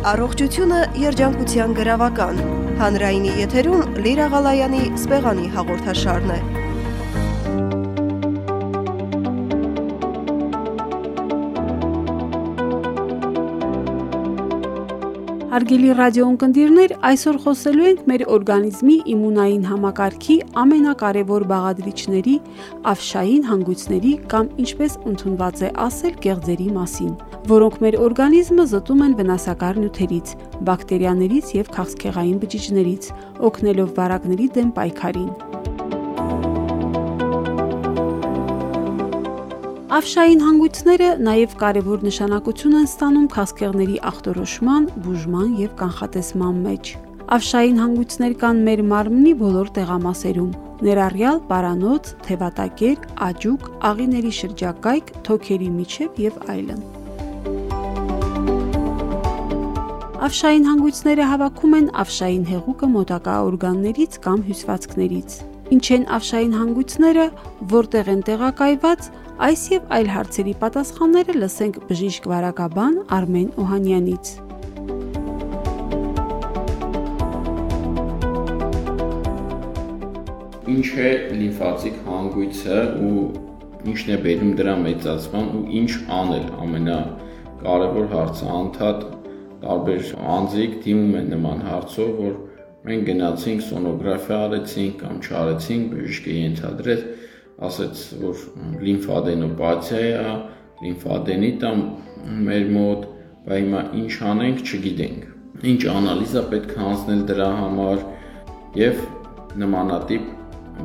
Առողջությունը երջանկության գրավական։ Հանրայինի եթերում Լիրա Ղալայանի սպեղանի հաղորդաշարն է։ Հարգելի ռադիոընկերներ, այսօր խոսելու ենք մեր օրգանիզմի իմունային համակարգի ամենակարևոր բաղադրիչների ավշային հանգույցների կամ ինչպես ընդունված է ասել, գեղձերի մասին, որոնք մեր օրգանիզմը զտում են վնասակար նյութերից, բակտերիաներից եւ քաղցկեղային բջիջներից, օգնելով վարակների դեմ պայքարին։ Ավշային հանգույցները նաև կարևոր նշանակություն են ստանում քաղցկեղների ախտորոշման, բուժման եւ կանխատեսման մեջ։ Ավշային հանգույցներ կան մեր մարմնի բոլոր տեղամասերում, ներառյալ պարանոց, թևատակեր, աճուկ, աղիների շրջակայք, թոքերի միջև եւ այլն։ Ավշային հանգույցները հավաքում են ավշային հեղուկը մոտակա օրգաններից կամ հյուսվածքներից։ Ինչ են ավշային հանգույցները, որտեղ են տեղակայված, այս եւ այլ հարցերի պատասխանները լսենք բժիշկ վարակաբան Արմեն Օհանյանից։ Ինչ է լիմֆատիկ հանգույցը ու ինչն է բերում դրա մեծացման ու ինչ անել ամենակարևոր հարցը անդադ տարբեր անձիկ դիմում են նման հարցով, որ Մենք գնացինք սոնոգրաֆիա արեցինք կամ չարեցինք, բժիշկը ենթադրեց, ասաց, որ լիմֆադենոպաթիա է, լիմֆադենիտ է մեր մոտ, բայց հիմա ինչ անենք, չգիտենք։ Ինչ անալիզա պետք է անցնել դրա համար եւ նմանատիպ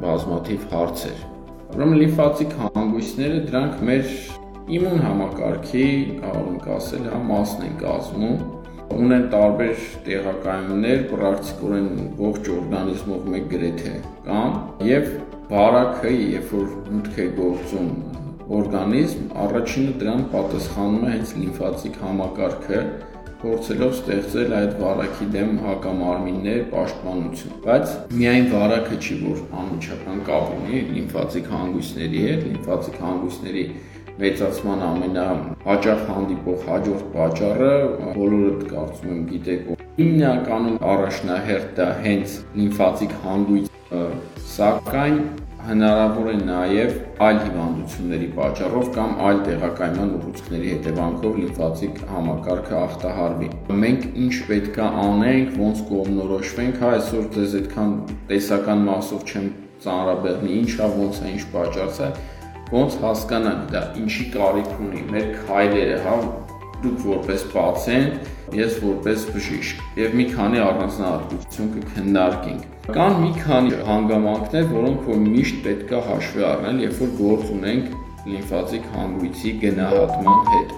բազմաթիվ հարցեր։ Ուրեմն լիմֆատիկ հանգույցները դրանք մեր իմուն համակարգի, կարող ենք ասել, հա մասն են կազմում ունեն տարբեր տեղակայումներ, պրակտիկորեն ողջ օրգանիզմով մեկ գրեթե կամ եւ բարակը, երբ որ մուտք է գործում օրգանիզմ, առաջինը դրան պատասխանում է հենց լիմֆատիկ համակարգը, փորձելով ստեղծել այդ վարակի դեմ հակամարմիններ, պաշտպանություն։ Բայց միայն վարակը չի, որ անմիջական կապ ունի լիմֆատիկ հանգույցների հետ, լիմֆատիկ հանգույցների մեծացման ամենահաճախ հանդիպող հաջորդ պատճառը բոլորդ կարծում եմ գիտեք հիմնականում առաջնահերթ դա հենց լիմֆատիկ հանգույց սակայն հնարավոր է նաև այլ հիվանդությունների պատճառով կամ այլ տեղակայման ուռուցքների հետևանքով լիմֆատիկ համակարգը ախտահարվի։ Մենք ինչ պետքա անենք, ոնց կողմնորոշվենք, հա այսօր դες այդքան տեսական մասով չեմ ծանրաբեռնի, ինչա, ոնց է, ինչ պատճառս է, ոնց հասկանանք դա ինչի կարիք ունի մեր քայլերը, հա, դուք որպես պացիենտ, ես որպես բժիշկ եւ մի քանի առանձնահատկություն կքննարկենք։ Կան մի քանի հանգամանքներ, որոնք որ միշտ պետք է հաշվի առնել, երբ որ գործ ունենք լիմֆատիկ հանգույցի գնահատման հետ։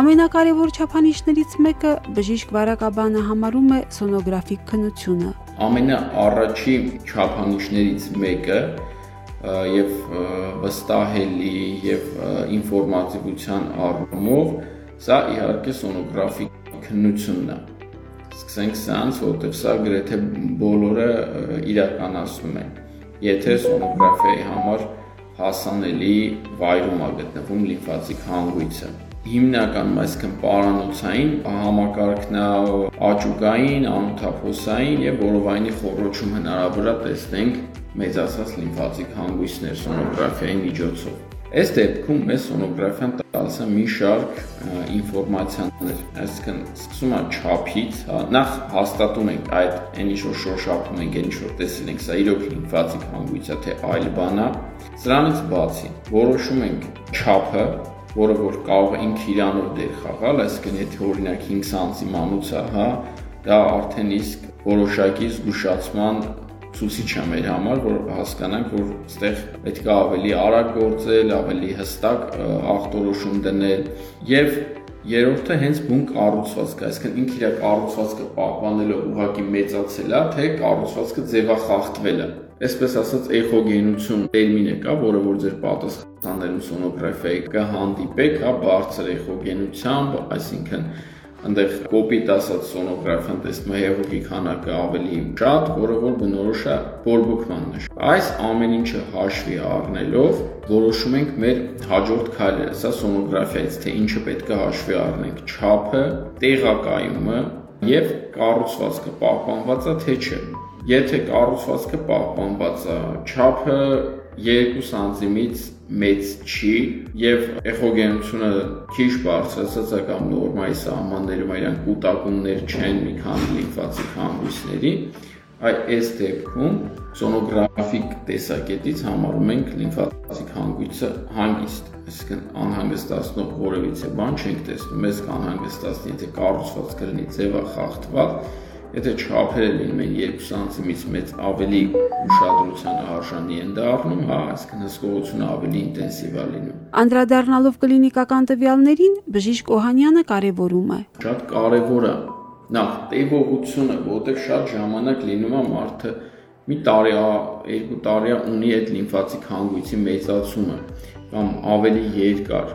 Ամենակարևոր չափանիշներից մեկը բժիշկ վարակաբանը համարում է սոնոգրաֆիկ քննությունը։ Ամենաառաջի չափանիշներից մեկը եւ վստահելի եւ ինֆորմատիվության առումով սա իհարկե սոնոգրաֆիկ քննությունն է սկսենք սրանց, որտեղ սա գրեթե բոլորը իրականացնում են։ Եթե սոնոգրաֆիայի համար հասանելի վայրում է գտնվում լիմֆատիկ հանգույցը հիմնականում այսինքն պարանոցային համակարգն է աճուկային, անութափոսային եւ որովայնի խոռոչում հնարավոր է տեսնենք մեծացած լիմֆատիկ հանգույցներ սոնոգրաֆիայի միջոցով։ Այս դեպքում մեզ սոնոգրաֆիան տալիս է մի շարք ինֆորմացիաներ, այսինքն սկսում է չափից, նախ հաստատում ենք այդ այն ինչ որ շոշափում ենք, այն ինչ որ տեսել ենք, սա իրոք լիմֆատիկ հանգույց է թե այլ բան է։ Սրանից բացի որոշում ենք չափը, որը որ կարող է ինքը իրանով դեր խաղալ, այսինքն եթե օրինակ 5 սանտի մանուց է, հա, դա արդեն իսկ որոշակի զգուշացման ցուցիչ է մեր համար, որ հասկանանք, որ այստեղ պետք է ավելի արագ գործել, ավելի հստակ ախտորոշում դնել եւ Երրորդը հենց բուն կառուցվածքը, այսինքն ինքը իր կառուցվածքը պահպանելով ուղակի մեծացել է, թե կառուցվածքը ձևախախտվել է։ Այսպես ասած էխոգենություն տերմին է կա, որը որ ձեր պատասխաններում սոնոգրաֆիայի կհանդիպեք, հա, բարձր էխոգենությամբ, այսինքն այնտեղ կոպիտ ասած սոնոգրաֆիան տեսնում է հեղուկի քանակը ավելի շատ, որը որ բնորոշ է բորբոքմանն է։ Այս ամեն ինչը հաշվի առնելով որոշում ենք մեր հաջորդ քայլերը։ Սա սոնոգրաֆիայից թե ինչը պետք է հաշվի առնենք՝ չափը, տեղակայումը, եւ կառուցվածքը պահպանված է թե չէ։ Եթե կառուցվածքը պահպանված է, չափը 2 սանտիմից մեծ չի եւ էխոգենությունը քիչ բարձրացած է կամ նորմայի սահմաններում իրանք կուտակումներ չեն մի քանի լիմֆացիկ հանգույցների, այ այս դեպքում սոնոգրաֆիկ տեսակետից համարում ենք լիմֆատիկ հանգույցը հանգիստ, այսինքն անհանգստացնող որևիցե բան չենք տեսնում, մեզ կանհանգստացնի, եթե կառուցվածքը լինի ձևախախտված, եթե չափերը լինեն 2 սանտիմից մեծ ավելի ուշադրության արժանի են դառնում, հա, այսինքն հսկողությունը ավելի ինտենսիվ է լինում։ Անդրադառնալով կլինիկական տվյալներին, բժիշկ Օհանյանը կարևորում է։ Շատ կարևոր է նախ տևողությունը, որովհետև շատ ժամանակ լինում է մարդը մի տարի, երկու տարի ունի այդ լիմֆատիկ հանգույցի մեծացումը կամ ավելի երկար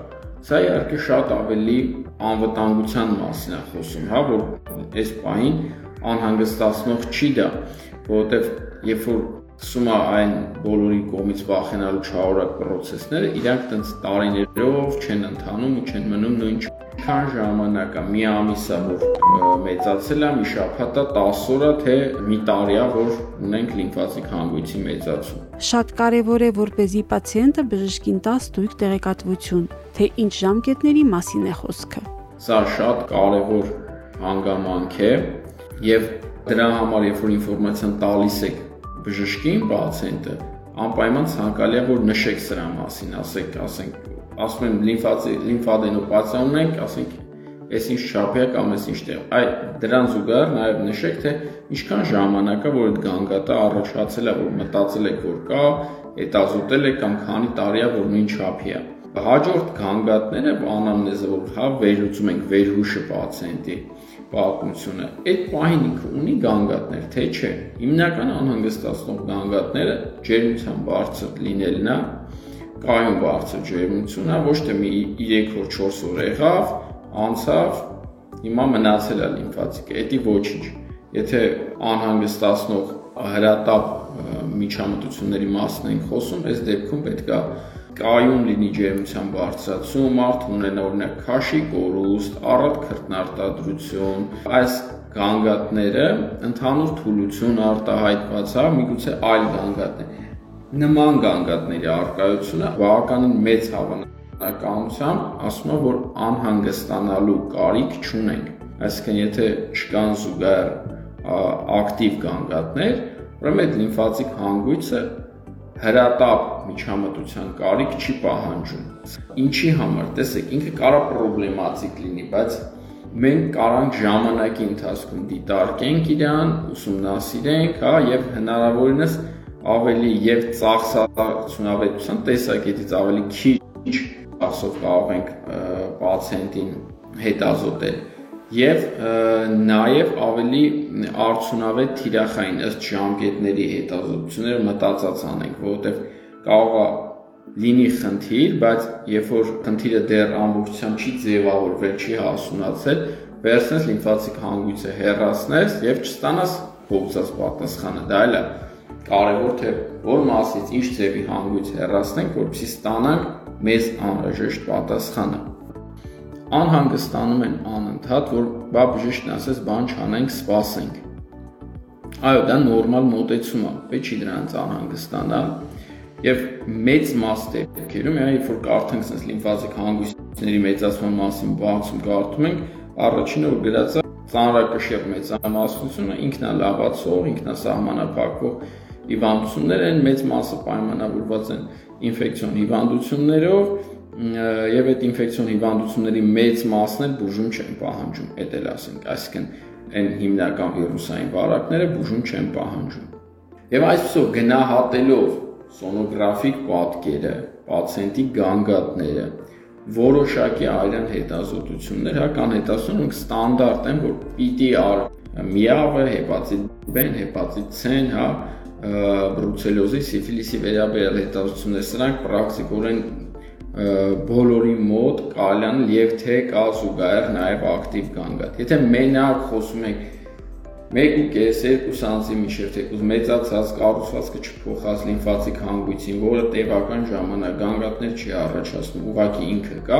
Սա իհարկե շատ ավելի անվտանգության մասին է խոսում, հա, որ այս պահին անհանգստացնող չի դա, որովհետև երբ որ սկսում է այն բոլորի կողմից վախենալու չարորակ process-ները, իրանք տենց տարիներով չեն ընթանում ու չեն մնում նույն քան ժամանակա մի ամիսա որ մեծացել է մի շաբաթա 10 օրա թե մի տարիա որ ունենք լիմֆատիկ հանգույցի մեծացում շատ կարևոր է որպեսզի պացիենտը բժշկին տա ստույգ տեղեկատվություն թե ինչ ժամկետների մասին է խոսքը սա շատ կարևոր հանգամանք է Եվ դրա համար, երբ որ ինֆորմացիան տալիս եք բժշկին, պացիենտը, անպայման ցանկալի է որ նշեք սրա մասին, ասեք, ասենք, ասում են լիմֆացի լիմֆադենոպաթիա ունենք, ասենք, այս ինչ չափ է կամ այս ինչ տեղ։ Այ դրան զուգահեռ նաև նշեք, թե ինչքան ժամանակ է որ այդ գանգատը առաջացել է, որ մտածել եք որ կա, հետազոտել եք կամ քանի տարի է որ նույն չափի է հաջորդ գանգատները անամնեզը որ հա վերլուծում ենք վերհուշը պացիենտի պատմությունը այդ պահին ինքը ունի գանգատներ թե չէ հիմնական անհանգստացնող գանգատները ջերմության բարձր լինելն է կայուն բարձր ջերմությունն է ոչ թե մի 3 օր 4 օր եղավ անցավ հիմա մնացել է լիմֆատիկը դա ոչինչ եթե անհանգստացնող հրատապ միջամտությունների մասն ենք խոսում այս դեպքում պետքա կայուն լինի ջերմության բարձրացում, մարդը ունենա օրինակ քաշի կորուստ, առատ քրտնարտադրություն, այս գանգատները ընդհանուր թուլություն արտահայտված է, միգուցե այլ գանգատներ։ Նման գանգատների արկայությունը բավականին մեծ հավանականությամբ ասում է, որ անհանգստանալու կարիք չունենք։ Այսինքն, եթե չկան զուգահեռ ակտիվ գանգատներ, ուրեմն այդ լիմֆատիկ հանգույցը հրատապ միջամտության կարիք չի պահանջում։ Ինչի համար, տեսեք, ինքը կարա պրոբլեմատիկ լինի, բայց մենք կարանք ժամանակի ընթացքում դիտարկենք իրան, ուսումնասիրենք, հա, եւ հնարավորինս ավելի եւ ծախսացությունավետության տեսակետից ավելի քիչ ծախսով կարող ենք պացիենտին հետազոտել եւ նաեւ ավելի արդյունավետ թիրախային ըստ ժամկետների հետազոտությունները մտածած անենք, որովհետեւ կարող է լինի խնդիր, բայց երբ որ խնդիրը դեռ ամբողջությամբ չի ձևավորվել, չի հասունացել, վերցնես լիմֆատիկ հանգույցը հեռացնես եւ չստանաս փոխած պատասխանը։ Դա էլ է կարևոր թե որ մասից ինչ ձևի հանգույց հեռացնենք, որպեսզի ստանանք մեզ անհրաժեշտ պատասխանը անհանգստանում են անընդհատ, որ բա բժիշկն ասես բան չանենք, սպասենք։ Այո, դա նորմալ մոտեցում է, պետք չի դրանց անհանգստանալ։ Եվ մեծ մաս դեպքերում, երբ որ կարդանք sense լիմֆազիկ հանգույցների մեծացման մասին բացում կարդում ենք, առաջինը որ գրած է ծանրակշիռ մեծամասնությունը ինքնալավացող, ինքնասահմանափակվող հիվանդություններ են, մեծ մասը պայմանավորված են ինֆեկցիոն հիվանդություններով, եւ այդ ինֆեկցիոն հիվանդությունների մեծ մասն էլ բուժում չեն պահանջում, դա էլ ասենք, այսինքն այն հիմնական վիրուսային վարակները բուժում չեն պահանջում։ Եվ այսպեսով գնահատելով սոնոգրաֆիկ պատկերը, պացիենտի գանգատները, որոշակի այլն հետազոտություններ, հա կան հետազոտություններ ստանդարտ են, որ պիտի ար միավը, հեպատիտ B-ն, հեպատիտ C-ն, հա, բրուցելոզի, սիֆիլիսի վերաբերյալ հետազոտություններ, սրանք պրակտիկորեն բոլորի մոտ կալյան եւ թե կա զուգահեռ նաեւ ակտիվ գանգատ։ Եթե մենակ խոսում եք 1.5-2 սանտի միջև թեկուզ մեծացած կառուցվածքը չփոխած լիմֆատիկ հանգույցին, որը տևական ժամանակ գանգատներ չի առաջացնում, ուղղակի ինքը կա,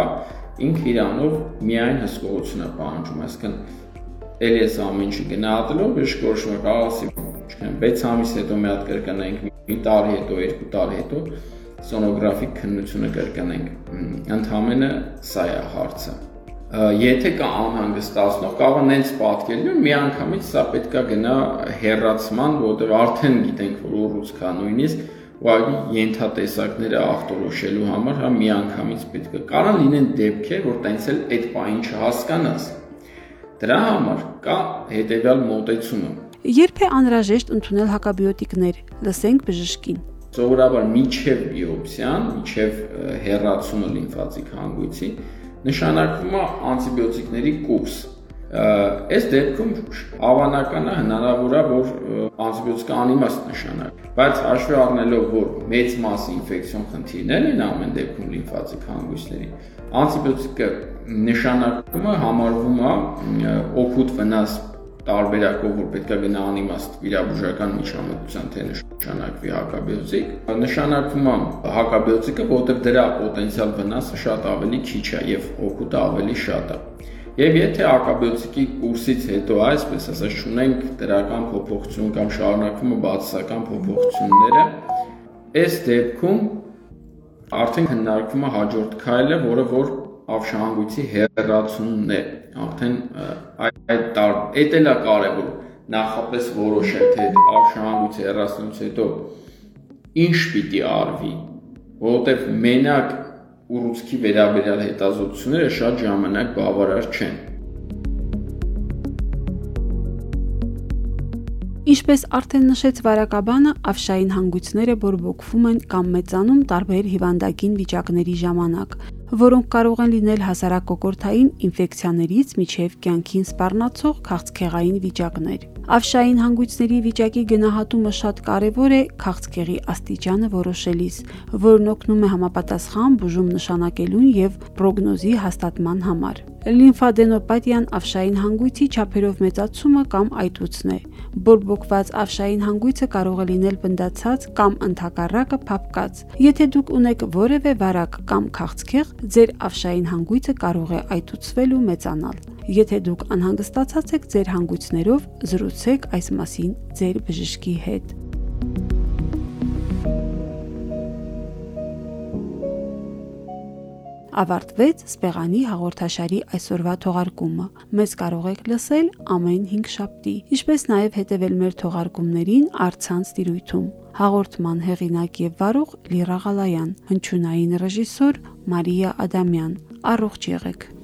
ինքը իրանով միայն հսկողություն է պահանջում, այսինքն Էլի էս ամեն ինչը գնահատելով եմ կարասի, չգիտեմ, 6 ամիս հետո մի հատ կրկնենք, մի տարի հետո, 2 տարի հետո սոնոգրաֆիկ քննությունը կրկնենք։ Ընդհանրապես սա է հարցը եթե կա անհանգստացնող, կարող է նենց պատկերել, մի անգամից սա պետքա գնա հերացման, որտեղ արդեն գիտենք, որ ուռուց կա նույնիսկ ուղղակի ենթատեսակները ախտորոշելու համար հա մի անգամից պետք է կարան լինեն դեպքեր, որ տենց էլ այդ բանը չհասկանաս։ Դրա համար կա հետեւյալ մոտեցումը։ Երբ է անհրաժեշտ ընդունել հակաբիոտիկներ, լսենք բժշկին։ Սովորաբար միջև բիոպսիան, միջև հերացումը լիմֆատիկ հանգույցի նշանակվում է անտիբիոտիկների կուրս Այս դեպքում հավանական է հնարավոր է որ անտիբիոտիկը անիմաստ նշանակ, բայց հաշվի առնելով որ մեծ մասը ինֆեկցիոն խնդիրներ են ամեն դեպքում լիմֆատիկ հանգույցների, անտիբիոտիկը նշանակումը համարվում է օգուտ վնաս տարբերակով, որ պետքա գնա անիմաստ վիրաբուժական միջամտության թե նշանակվի հակաբիոտիկ, նշանակվում է հակաբիոտիկը, որտեղ դրա պոտենցիալ վնասը շատ ավելի քիչ է եւ օգուտը ավելի շատ է։ Եվ եթե հակաբիոտիկի կուրսից հետո այսպես ասած ունենք դրական փոփոխություն կամ շարունակվում է բացասական փոփոխությունները, այս դեպքում արդեն հնարվում է հաջորդ քայլը, որը որ ավշահանգույցի հերացումն է։ Արդեն այդ տար էդ էլա կարևոր նախապես որոշել թե ավշահանգույցի հերացնելուց հետո ինչ պիտի արվի, որովհետև մենակ ուռուցքի վերաբերյալ հետազոտությունները շատ ժամանակ բավարար չեն։ Ինչպես արդեն նշեց Վարակաբանը, ավշային հանգույցները բորբոքվում են կամ մեծանում տարբեր հիվանդագին վիճակների ժամանակ, որոնք կարող են լինել հասարակοκորթային ինֆեկցիաներից միջև կյանքին սպառնացող քաղցկեղային վիճակներ։ Ավշային հանգույցների վիճակի գնահատումը շատ կարևոր է քաղցկեղի աստիճանը որոշելիս, որն օգնում է համապատասխան բուժում նշանակելուն եւ պրոգնոզի հաստատման համար։ Լիմֆադենոպաթիան ավշային հանգույցի չափերով մեծացումը կամ այտուցն է։ Բորբոքված ավշային հանգույցը կարող է լինել բնդացած կամ ընդհակառակը փափկած։ Եթե դուք ունեք որևէ վարակ կամ քաղցկեղ, ձեր ավշային հանգույցը կարող է այտուցվել ու մեծանալ։ Եթե դուք անհանգստացած եք ձեր հանգույցներով, զրուցեք այս մասին ձեր բժշկի հետ։ ավարտվեց Սպեղանի հաղորդաշարի այսօրվա թողարկումը։ Մեզ կարող եք լսել ամեն 5 շաբթի, ինչպես նաև հետևել մեր թողարկումներին առցանց տիրույթում։ Հաղորդման հեղինակ եւ վարող Լիրա Ղալայան, հնչյունային ռեժիսոր Մարիա Ադամյան։ Առողջ եղեք։